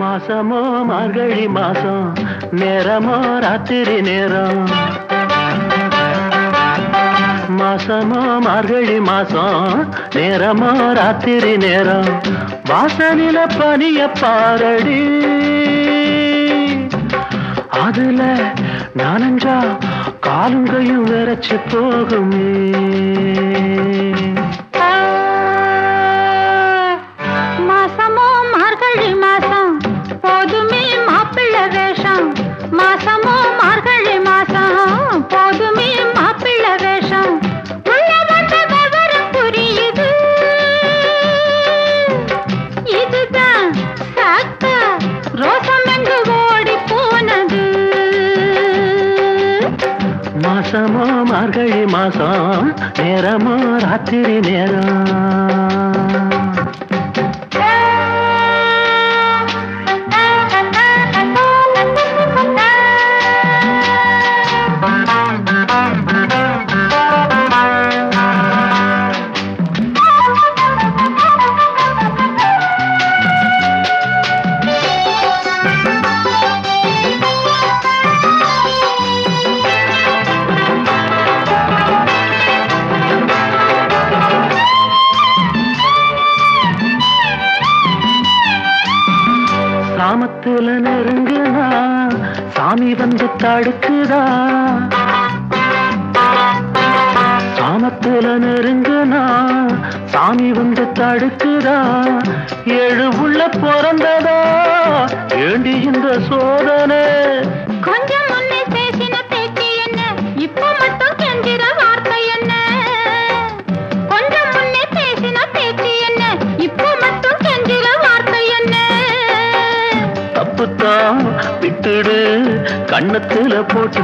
மாசமோ மார்கழி மாசம் நேரமோ ராத்திரி நேரம் مار نی نسل پہڑ ننجا کا مارکی معسم نیرم ہاتھی نیر سام وا سام تو سا وڑکا پاڑ سوڑ اہت پوچھی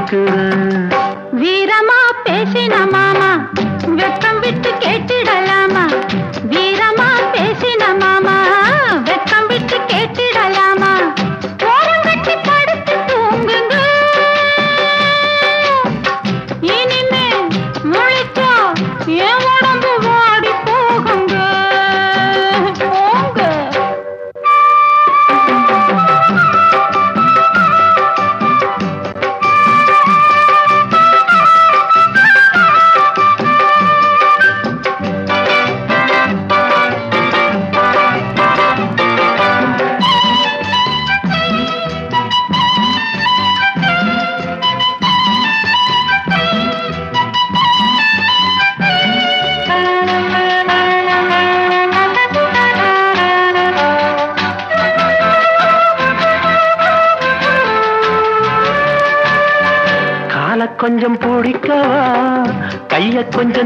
پوڑک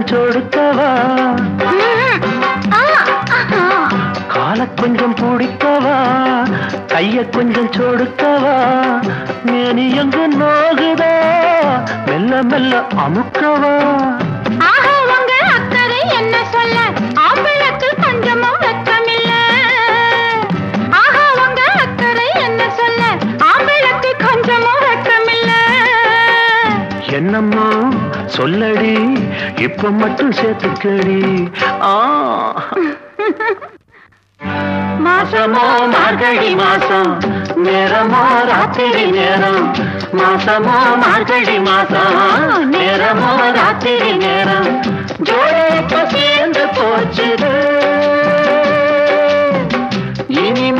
چوڑ کچھ پوڑ کچھ مل موجم چلڑی اپ مٹ سڑی آسم مارکڑی نرم رات نرم مارکڑی نرم رات نوڑے نہیں